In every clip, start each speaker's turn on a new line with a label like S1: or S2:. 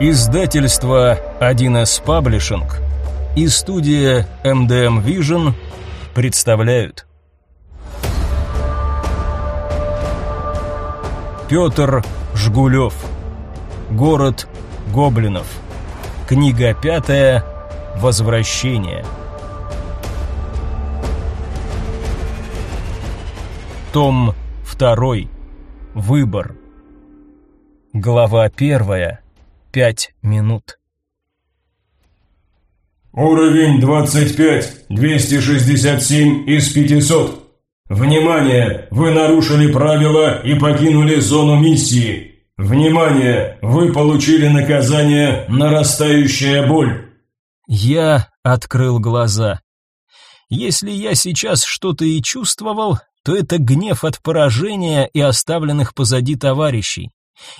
S1: Издательство 1С Паблишинг и студия MDM Vision представляют. Петр Жгулев Город гоблинов. Книга пятая. Возвращение. Том второй. Выбор. Глава первая пять минут.
S2: Уровень 25, 267 из 500. Внимание! Вы нарушили правила и покинули зону миссии. Внимание! Вы получили наказание «Нарастающая боль».
S1: Я открыл глаза. Если я сейчас что-то и чувствовал, то это гнев от поражения и оставленных позади товарищей.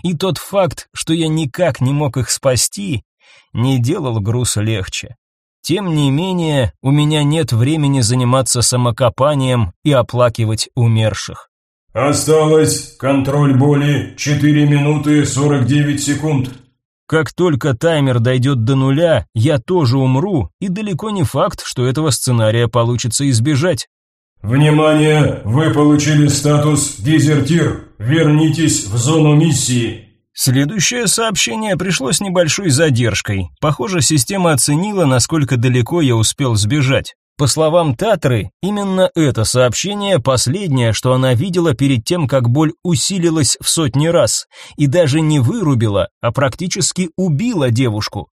S1: И тот факт, что я никак не мог их спасти, не делал груз легче. Тем не менее, у меня нет времени заниматься самокопанием и оплакивать умерших.
S2: Осталось контроль боли 4 минуты 49 секунд.
S1: Как только таймер дойдет до нуля, я тоже умру, и далеко не факт, что этого сценария получится избежать.
S2: Внимание! Вы получили статус «Дезертир». Вернитесь в зону миссии.
S1: Следующее сообщение пришло с небольшой задержкой. Похоже, система оценила, насколько далеко я успел сбежать. По словам Татры, именно это сообщение последнее, что она видела перед тем, как боль усилилась в сотни раз, и даже не вырубила, а практически убила девушку.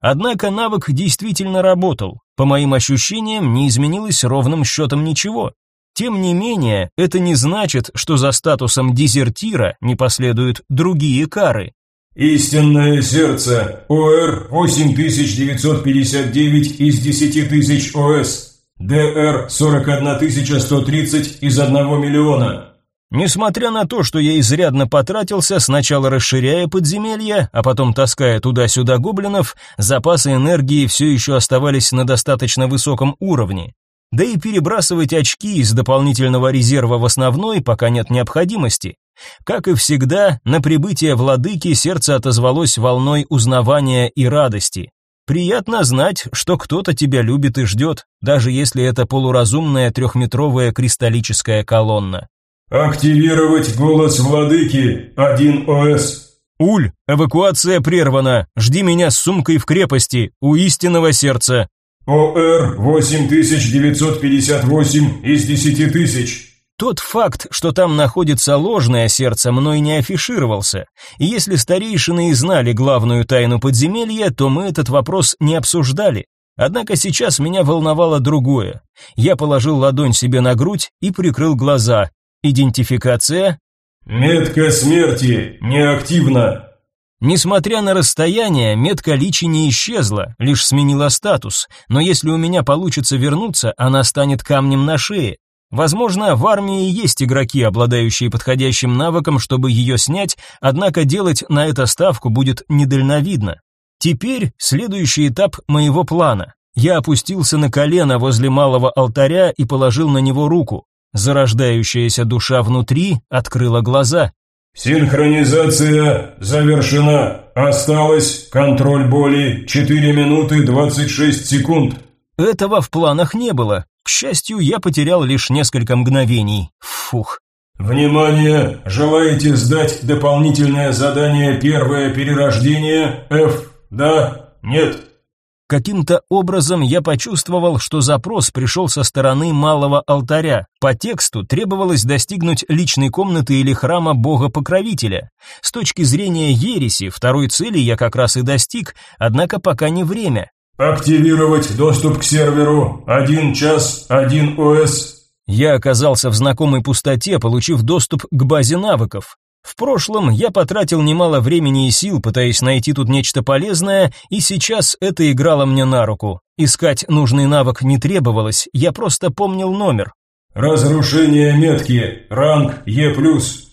S1: Однако навык действительно работал. По моим ощущениям, не изменилось ровным счетом ничего. Тем не менее, это не значит, что за статусом дезертира не последуют другие кары.
S2: Истинное сердце. ОР 8959 из 10000 ОС. ДР 41130 из 1 миллиона.
S1: Несмотря на то, что я изрядно потратился, сначала расширяя подземелья, а потом таская туда-сюда гоблинов, запасы энергии все еще оставались на достаточно высоком уровне. Да и перебрасывать очки из дополнительного резерва в основной пока нет необходимости. Как и всегда, на прибытие владыки сердце отозвалось волной узнавания и радости. Приятно знать, что кто-то тебя любит и ждет, даже если это полуразумная трехметровая кристаллическая колонна.
S2: «Активировать голос владыки, 1 ОС».
S1: «Уль, эвакуация прервана. Жди меня с сумкой в крепости, у истинного сердца».
S2: «ОР 8958 из 10 тысяч».
S1: Тот факт, что там находится ложное сердце, мной не афишировался. И если старейшины и знали главную тайну подземелья, то мы этот вопрос не обсуждали. Однако сейчас меня волновало другое. Я положил ладонь себе на грудь и прикрыл глаза, Идентификация?
S2: Метка смерти неактивна.
S1: Несмотря на расстояние, метка личи не исчезла, лишь сменила статус, но если у меня получится вернуться, она станет камнем на шее. Возможно, в армии есть игроки, обладающие подходящим навыком, чтобы ее снять, однако делать на это ставку будет недальновидно. Теперь следующий этап моего плана. Я опустился на колено возле малого алтаря и положил на него руку. Зарождающаяся душа внутри открыла глаза.
S2: Синхронизация завершена. Осталось контроль боли 4 минуты 26 секунд.
S1: Этого в планах не было. К счастью, я потерял лишь несколько мгновений. Фух.
S2: Внимание! Желаете сдать дополнительное задание «Первое перерождение» F? Да? Нет?
S1: Каким-то образом я почувствовал, что запрос пришел со стороны малого алтаря. По тексту требовалось достигнуть личной комнаты или храма бога-покровителя. С точки зрения ереси, второй цели я как раз и достиг, однако пока не время.
S2: «Активировать доступ к серверу. Один час, один ОС».
S1: Я оказался в знакомой пустоте, получив доступ к базе навыков. В прошлом я потратил немало времени и сил, пытаясь найти тут нечто полезное, и сейчас это играло мне на руку. Искать нужный навык не требовалось, я просто помнил номер.
S2: Разрушение метки. Ранг Е+.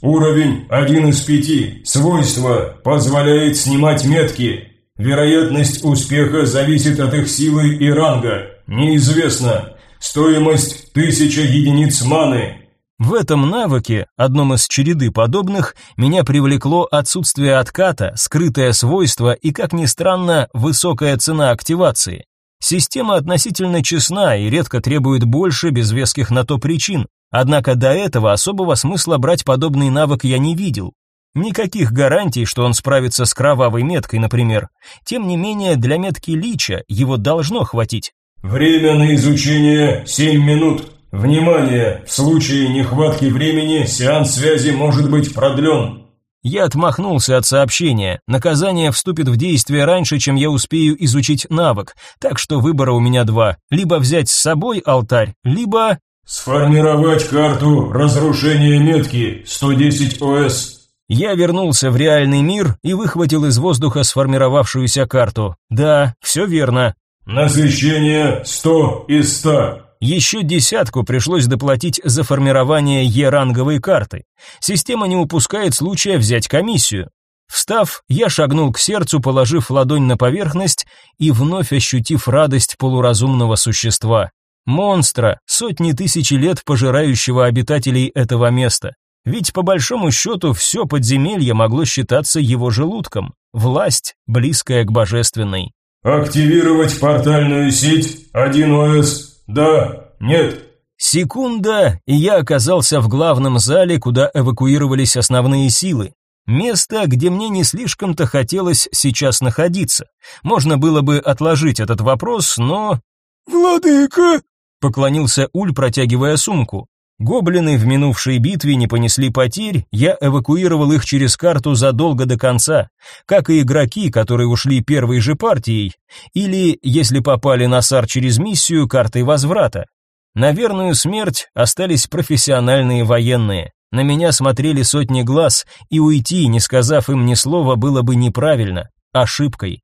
S2: Уровень 1 из 5. Свойство. Позволяет снимать метки. Вероятность успеха зависит от их силы и ранга. Неизвестно. Стоимость 1000 единиц маны.
S1: В этом навыке, одном из череды подобных, меня привлекло отсутствие отката, скрытое свойство и, как ни странно, высокая цена активации. Система относительно честна и редко требует больше без веских на то причин, однако до этого особого смысла брать подобный навык я не видел. Никаких гарантий, что он справится с кровавой меткой, например. Тем не менее, для метки лича его должно хватить.
S2: Время на изучение 7 минут. Внимание! В случае нехватки времени сеанс связи может быть продлен.
S1: Я отмахнулся от сообщения. Наказание вступит в действие раньше, чем я успею изучить навык. Так что выбора у меня два: либо взять с собой алтарь, либо
S2: сформировать карту разрушения метки 110 ОС.
S1: Я вернулся в реальный мир и выхватил из воздуха сформировавшуюся карту. Да, все верно.
S2: Насыщение 100 из 100.
S1: Еще десятку пришлось доплатить за формирование Е-ранговой карты. Система не упускает случая взять комиссию. Встав, я шагнул к сердцу, положив ладонь на поверхность и вновь ощутив радость полуразумного существа. Монстра, сотни тысяч лет пожирающего обитателей этого места. Ведь по большому счету все подземелье могло считаться его желудком. Власть, близкая к божественной.
S2: «Активировать портальную сеть 1ОС да, нет.
S1: Секунда, и я оказался в главном зале, куда эвакуировались основные силы. Место, где мне не слишком-то хотелось сейчас находиться. Можно было бы отложить этот вопрос, но...
S2: «Владыка!»
S1: — поклонился Уль, протягивая сумку. Гоблины в минувшей битве не понесли потерь, я эвакуировал их через карту задолго до конца, как и игроки, которые ушли первой же партией, или, если попали на САР через миссию, картой возврата. На верную смерть остались профессиональные военные. На меня смотрели сотни глаз, и уйти, не сказав им ни слова, было бы неправильно, ошибкой.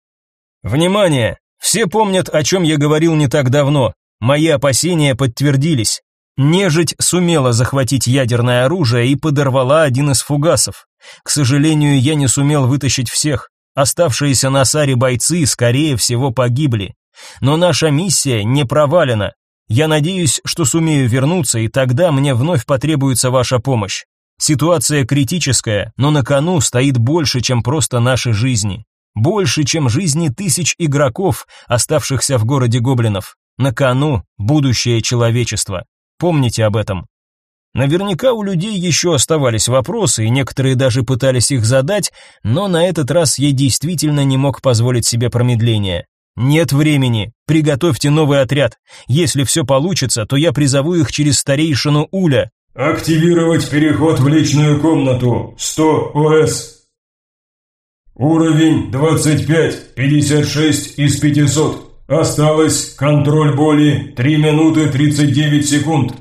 S1: Внимание! Все помнят, о чем я говорил не так давно. Мои опасения подтвердились. Нежить сумела захватить ядерное оружие и подорвала один из фугасов. К сожалению, я не сумел вытащить всех. Оставшиеся на Саре бойцы, скорее всего, погибли. Но наша миссия не провалена. Я надеюсь, что сумею вернуться, и тогда мне вновь потребуется ваша помощь. Ситуация критическая, но на кону стоит больше, чем просто наши жизни. Больше, чем жизни тысяч игроков, оставшихся в городе гоблинов. На кону будущее человечества. Помните об этом. Наверняка у людей еще оставались вопросы, и некоторые даже пытались их задать, но на этот раз я действительно не мог позволить себе промедления. Нет времени. Приготовьте новый отряд. Если все получится, то я призову их через старейшину Уля.
S2: Активировать переход в личную комнату. 100 ОС. Уровень 25, 56 из 500. Осталось контроль боли 3 минуты 39 секунд.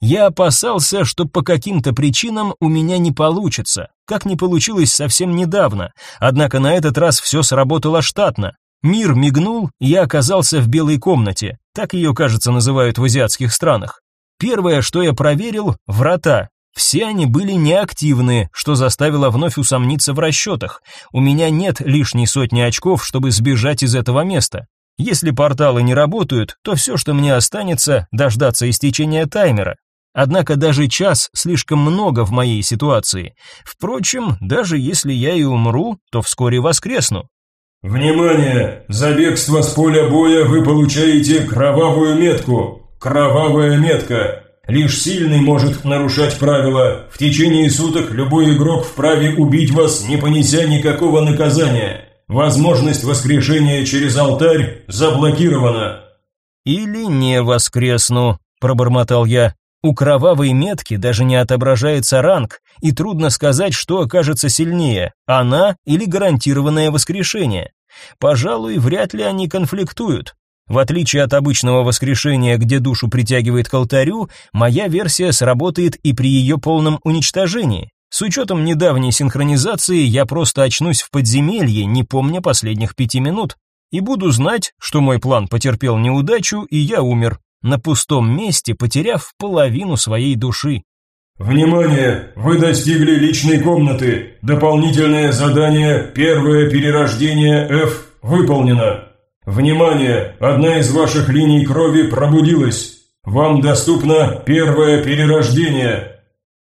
S1: Я опасался, что по каким-то причинам у меня не получится, как не получилось совсем недавно. Однако на этот раз все сработало штатно. Мир мигнул, и я оказался в белой комнате. Так ее, кажется, называют в азиатских странах. Первое, что я проверил врата. Все они были неактивны, что заставило вновь усомниться в расчетах. У меня нет лишней сотни очков, чтобы сбежать из этого места. Если порталы не работают, то все, что мне останется, дождаться истечения таймера. Однако даже час слишком много в моей ситуации. Впрочем, даже если я и умру, то вскоре воскресну.
S2: Внимание! За бегство с поля боя вы получаете кровавую метку. Кровавая метка. Лишь сильный может нарушать правила. В течение суток любой игрок вправе убить вас, не понеся никакого наказания. Возможность воскрешения через алтарь заблокирована.
S1: Или не воскресну, пробормотал я. У кровавой метки даже не отображается ранг, и трудно сказать, что окажется сильнее, она или гарантированное воскрешение. Пожалуй, вряд ли они конфликтуют. В отличие от обычного воскрешения, где душу притягивает к алтарю, моя версия сработает и при ее полном уничтожении. С учетом недавней синхронизации я просто очнусь в подземелье, не помня последних пяти минут, и буду знать, что мой план потерпел неудачу, и я умер, на пустом месте потеряв половину своей души.
S2: «Внимание! Вы достигли личной комнаты. Дополнительное задание «Первое перерождение F» выполнено. Внимание! Одна из ваших линий крови пробудилась. Вам доступно первое перерождение.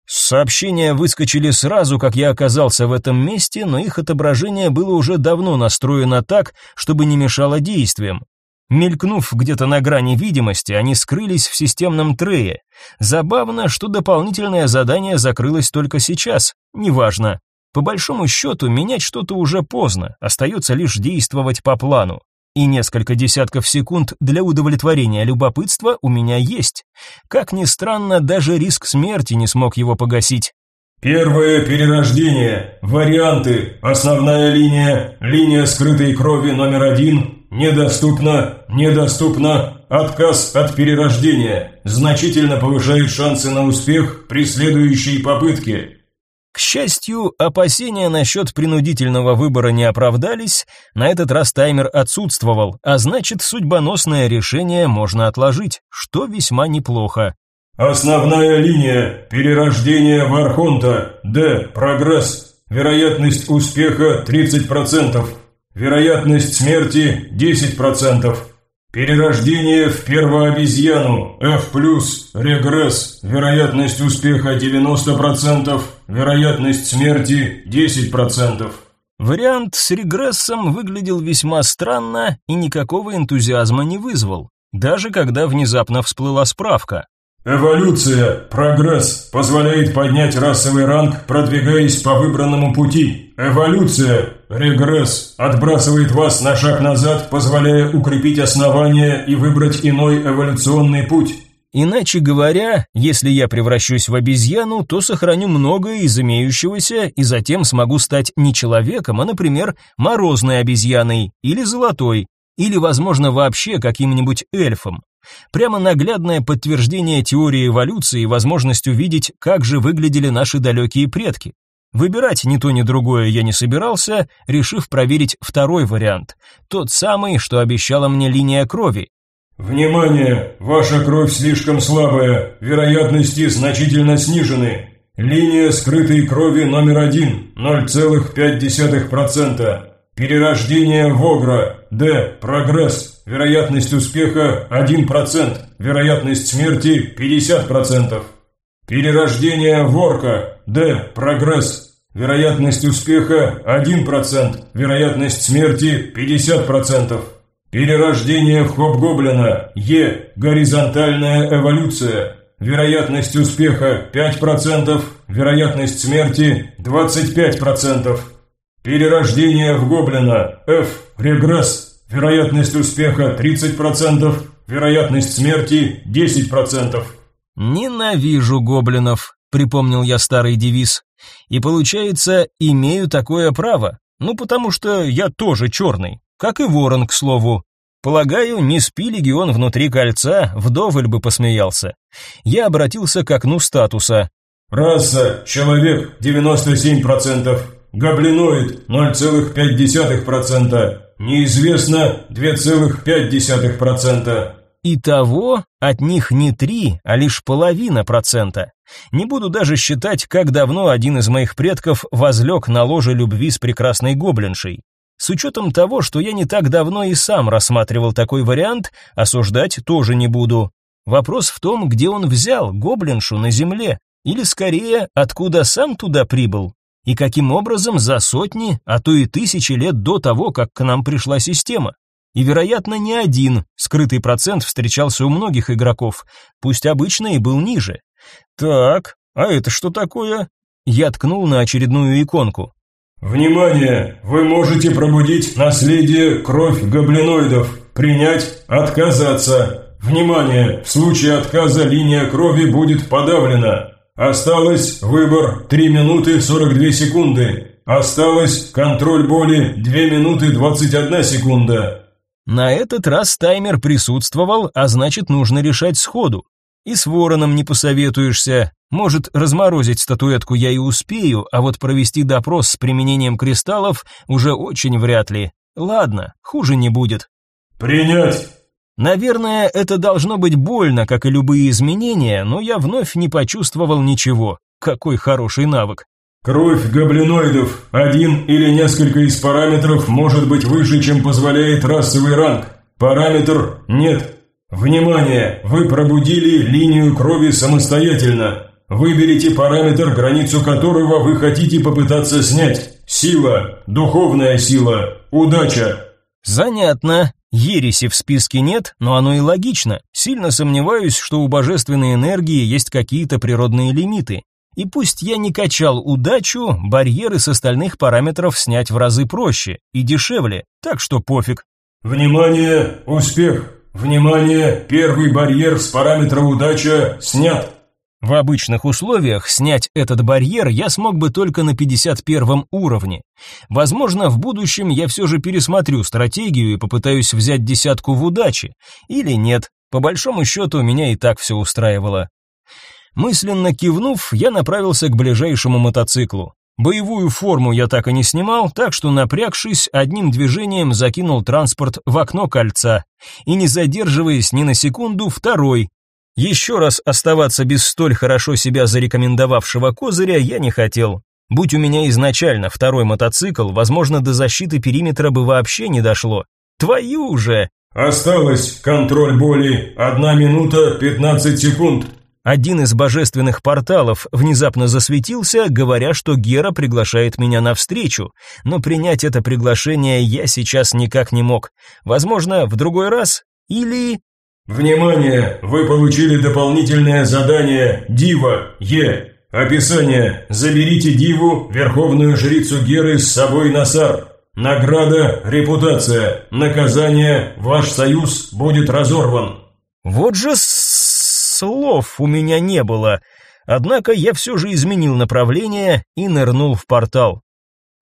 S1: Сообщения выскочили сразу, как я оказался в этом месте, но их отображение было уже давно настроено так, чтобы не мешало действиям. Мелькнув где-то на грани видимости, они скрылись в системном трее. Забавно, что дополнительное задание закрылось только сейчас. Неважно. По большому счету, менять что-то уже поздно, остается лишь действовать по плану. И несколько десятков секунд для удовлетворения любопытства у меня есть. Как ни странно, даже риск смерти не смог его погасить.
S2: Первое перерождение. Варианты. Основная линия. Линия скрытой крови номер один. Недоступно. Недоступно. Отказ от перерождения. Значительно повышает шансы на успех при следующей попытке.
S1: К счастью, опасения насчет принудительного выбора не оправдались, на этот раз таймер отсутствовал, а значит, судьбоносное решение можно отложить, что весьма неплохо.
S2: Основная линия. Перерождение в Архонта. Д. Прогресс. Вероятность успеха 30%. Вероятность смерти 10%. Перерождение в первообезьяну, F+, регресс, вероятность успеха 90%, вероятность смерти 10%.
S1: Вариант с регрессом выглядел весьма странно и никакого энтузиазма не вызвал, даже когда внезапно всплыла справка.
S2: Эволюция, прогресс позволяет поднять расовый ранг, продвигаясь по выбранному пути. Эволюция, регресс отбрасывает вас на шаг назад, позволяя укрепить основания и выбрать иной эволюционный путь.
S1: Иначе говоря, если я превращусь в обезьяну, то сохраню многое из имеющегося и затем смогу стать не человеком, а, например, морозной обезьяной или золотой, или, возможно, вообще каким-нибудь эльфом. Прямо наглядное подтверждение теории эволюции и возможность увидеть, как же выглядели наши далекие предки. Выбирать ни то ни другое я не собирался, решив проверить второй вариант, тот самый, что обещала мне линия крови.
S2: Внимание, ваша кровь слишком слабая, вероятности значительно снижены. Линия скрытой крови номер один, 0,5%. Перерождение Вогра, Д, прогресс, Вероятность успеха 1%. Вероятность смерти 50%. Перерождение ворка. Д. Прогресс. Вероятность успеха 1%. Вероятность смерти 50%. Перерождение хоб-гоблина. Е. Горизонтальная эволюция. Вероятность успеха 5%. Вероятность смерти 25%. Перерождение в гоблина. F. Регресс. Вероятность успеха 30%, вероятность смерти 10%.
S1: Ненавижу гоблинов, припомнил я старый девиз. И получается, имею такое право. Ну, потому что я тоже черный, как и ворон, к слову. Полагаю, не спи легион внутри кольца, вдоволь бы посмеялся. Я обратился к окну статуса.
S2: Раса, человек, 97%. Гоблиноид, 0,5%. Неизвестно 2,5%.
S1: Итого от них не три, а лишь половина процента. Не буду даже считать, как давно один из моих предков возлег на ложе любви с прекрасной гоблиншей. С учетом того, что я не так давно и сам рассматривал такой вариант, осуждать тоже не буду. Вопрос в том, где он взял гоблиншу на земле, или скорее, откуда сам туда прибыл и каким образом за сотни, а то и тысячи лет до того, как к нам пришла система. И, вероятно, не один скрытый процент встречался у многих игроков, пусть обычно и был ниже. Так, а это что такое? Я ткнул на очередную иконку.
S2: Внимание! Вы можете пробудить наследие кровь гоблиноидов. Принять, отказаться. Внимание! В случае отказа линия крови будет подавлена. Осталось выбор 3 минуты 42 секунды. Осталось контроль боли 2 минуты 21 секунда.
S1: На этот раз таймер присутствовал, а значит нужно решать сходу. И с вороном не посоветуешься. Может, разморозить статуэтку я и успею, а вот провести допрос с применением кристаллов уже очень вряд ли. Ладно, хуже не будет.
S2: «Принять!»
S1: Наверное, это должно быть больно, как и любые изменения, но я вновь не почувствовал ничего. Какой хороший навык.
S2: Кровь гоблиноидов. Один или несколько из параметров может быть выше, чем позволяет расовый ранг. Параметр нет. Внимание! Вы пробудили линию крови самостоятельно. Выберите параметр, границу которого вы хотите попытаться снять. Сила, духовная сила, удача.
S1: Занятно. Ереси в списке нет, но оно и логично. Сильно сомневаюсь, что у божественной энергии есть какие-то природные лимиты. И пусть я не качал удачу, барьеры с остальных параметров снять в разы проще и дешевле, так что пофиг.
S2: Внимание, успех. Внимание, первый барьер с параметра удача снят.
S1: В обычных условиях снять этот барьер я смог бы только на 51 уровне. Возможно, в будущем я все же пересмотрю стратегию и попытаюсь взять десятку в удаче. Или нет, по большому счету меня и так все устраивало. Мысленно кивнув, я направился к ближайшему мотоциклу. Боевую форму я так и не снимал, так что, напрягшись, одним движением закинул транспорт в окно кольца и, не задерживаясь ни на секунду, второй, еще раз оставаться без столь хорошо себя зарекомендовавшего козыря я не хотел. Будь у меня изначально второй мотоцикл, возможно, до защиты периметра бы вообще не дошло. Твою же!
S2: Осталось контроль боли. Одна минута пятнадцать секунд.
S1: Один из божественных порталов внезапно засветился, говоря, что Гера приглашает меня на встречу, но принять это приглашение я сейчас никак не мог. Возможно, в другой раз или
S2: Внимание! Вы получили дополнительное задание Дива Е. Описание. Заберите Диву, верховную жрицу Геры, с собой на Сар. Награда – репутация. Наказание – ваш союз будет разорван.
S1: Вот же слов у меня не было. Однако я все же изменил направление и нырнул в портал.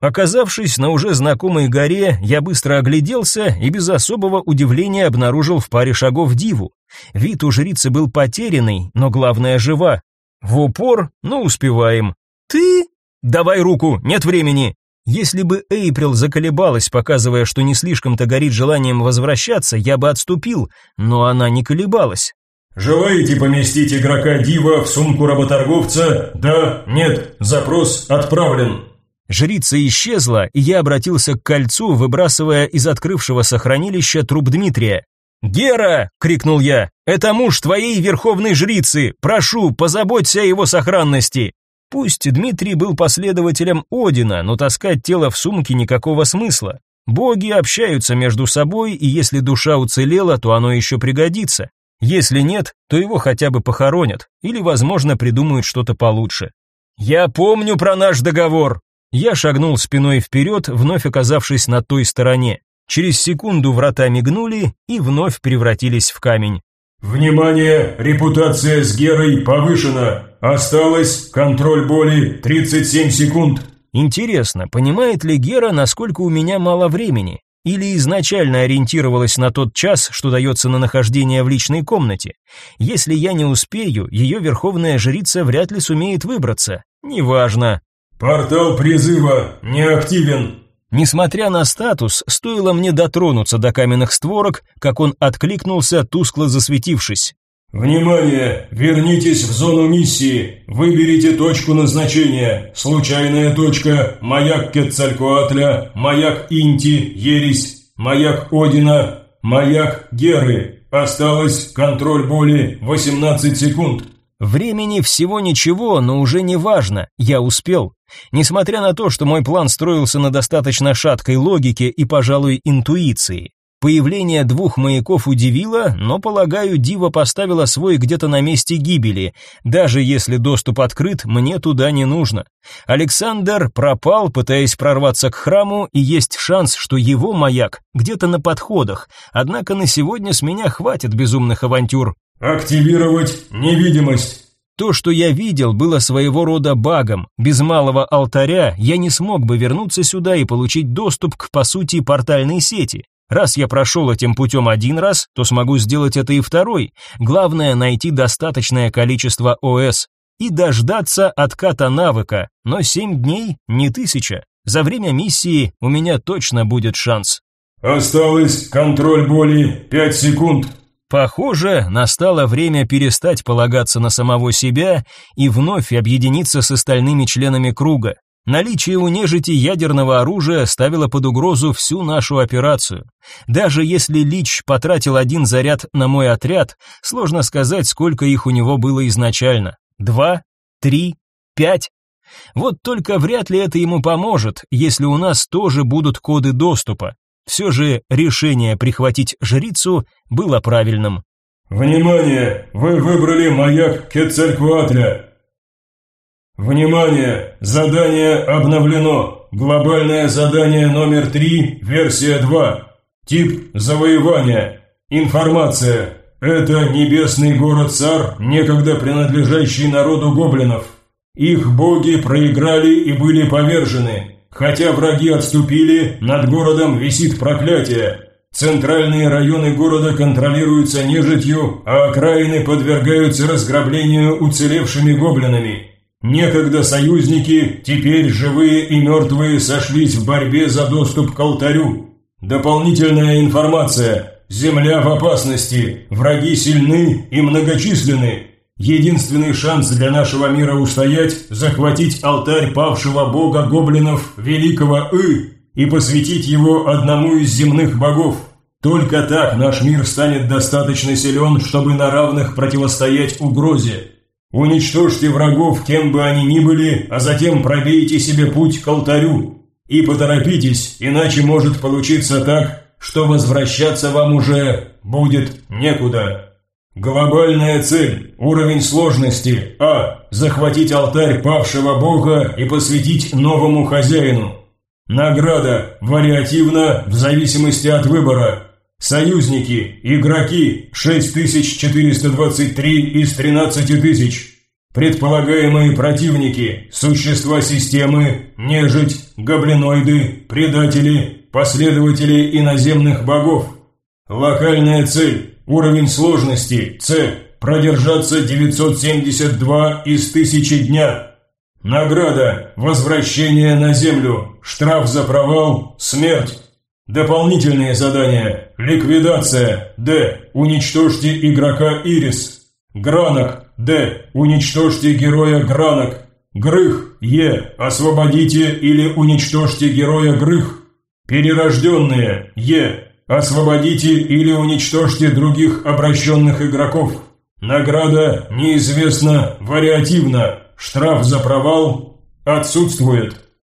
S1: Оказавшись на уже знакомой горе, я быстро огляделся и без особого удивления обнаружил в паре шагов диву. Вид у жрицы был потерянный, но главное жива. В упор, но успеваем. Ты? Давай руку, нет времени. Если бы Эйприл заколебалась, показывая, что не слишком-то горит желанием возвращаться, я бы отступил, но она не колебалась.
S2: Желаете поместить игрока Дива в сумку работорговца? Да, нет, запрос отправлен.
S1: Жрица исчезла, и я обратился к кольцу, выбрасывая из открывшегося хранилища труп Дмитрия. «Гера!» — крикнул я. «Это муж твоей верховной жрицы! Прошу, позаботься о его сохранности!» Пусть Дмитрий был последователем Одина, но таскать тело в сумке никакого смысла. Боги общаются между собой, и если душа уцелела, то оно еще пригодится. Если нет, то его хотя бы похоронят, или, возможно, придумают что-то получше. «Я помню про наш договор», я шагнул спиной вперед, вновь оказавшись на той стороне. Через секунду врата мигнули и вновь превратились в камень.
S2: «Внимание! Репутация с Герой повышена! Осталось контроль боли 37 секунд!»
S1: Интересно, понимает ли Гера, насколько у меня мало времени? Или изначально ориентировалась на тот час, что дается на нахождение в личной комнате? Если я не успею, ее верховная жрица вряд ли сумеет выбраться. Неважно.
S2: «Портал призыва не активен».
S1: Несмотря на статус, стоило мне дотронуться до каменных створок, как он откликнулся, тускло засветившись.
S2: «Внимание! Вернитесь в зону миссии. Выберите точку назначения. Случайная точка. Маяк Кетцалькоатля. Маяк Инти. Ересь. Маяк Одина. Маяк Геры. Осталось контроль боли 18 секунд».
S1: Времени всего ничего, но уже не важно, я успел. Несмотря на то, что мой план строился на достаточно шаткой логике и, пожалуй, интуиции. Появление двух маяков удивило, но, полагаю, Дива поставила свой где-то на месте гибели. Даже если доступ открыт, мне туда не нужно. Александр пропал, пытаясь прорваться к храму, и есть шанс, что его маяк где-то на подходах. Однако на сегодня с меня хватит безумных авантюр.
S2: «Активировать невидимость».
S1: То, что я видел, было своего рода багом. Без малого алтаря я не смог бы вернуться сюда и получить доступ к, по сути, портальной сети. Раз я прошел этим путем один раз, то смогу сделать это и второй. Главное найти достаточное количество ОС и дождаться отката навыка. Но семь дней не тысяча. За время миссии у меня точно будет шанс.
S2: Осталось контроль боли пять секунд.
S1: Похоже, настало время перестать полагаться на самого себя и вновь объединиться с остальными членами круга. Наличие у нежити ядерного оружия ставило под угрозу всю нашу операцию. Даже если Лич потратил один заряд на мой отряд, сложно сказать, сколько их у него было изначально. Два? три, пять. Вот только вряд ли это ему поможет, если у нас тоже будут коды доступа. Все же решение прихватить жрицу было правильным.
S2: Внимание! Вы выбрали маяк Кецалькуатля. Внимание! Задание обновлено. Глобальное задание номер 3, версия 2. Тип завоевания. Информация. Это небесный город Сар, некогда принадлежащий народу гоблинов. Их боги проиграли и были повержены. Хотя враги отступили, над городом висит проклятие. Центральные районы города контролируются нежитью, а окраины подвергаются разграблению уцелевшими гоблинами. Некогда союзники, теперь живые и мертвые сошлись в борьбе за доступ к алтарю. Дополнительная информация. Земля в опасности, враги сильны и многочисленны. Единственный шанс для нашего мира устоять – захватить алтарь павшего бога гоблинов, великого И, и посвятить его одному из земных богов. Только так наш мир станет достаточно силен, чтобы на равных противостоять угрозе. Уничтожьте врагов, кем бы они ни были, а затем пробейте себе путь к алтарю. И поторопитесь, иначе может получиться так, что возвращаться вам уже будет некуда. Глобальная цель, уровень сложности А. Захватить алтарь павшего бога и посвятить новому хозяину. Награда вариативна в зависимости от выбора. Союзники, игроки 6423 из 13000. Предполагаемые противники, существа системы, нежить, гоблиноиды, предатели, последователи иноземных богов. Локальная цель Уровень сложности С. Продержаться 972 из 1000 дня. Награда. Возвращение на Землю. Штраф за провал. Смерть. Дополнительные задания. Ликвидация. Д. Уничтожьте игрока Ирис. Гранок. Д. Уничтожьте героя Гранок. Грых. Е. Освободите или уничтожьте героя Грых. Перерожденные. Е. Освободите или уничтожьте других обращенных игроков. Награда неизвестна, вариативна. Штраф за провал отсутствует.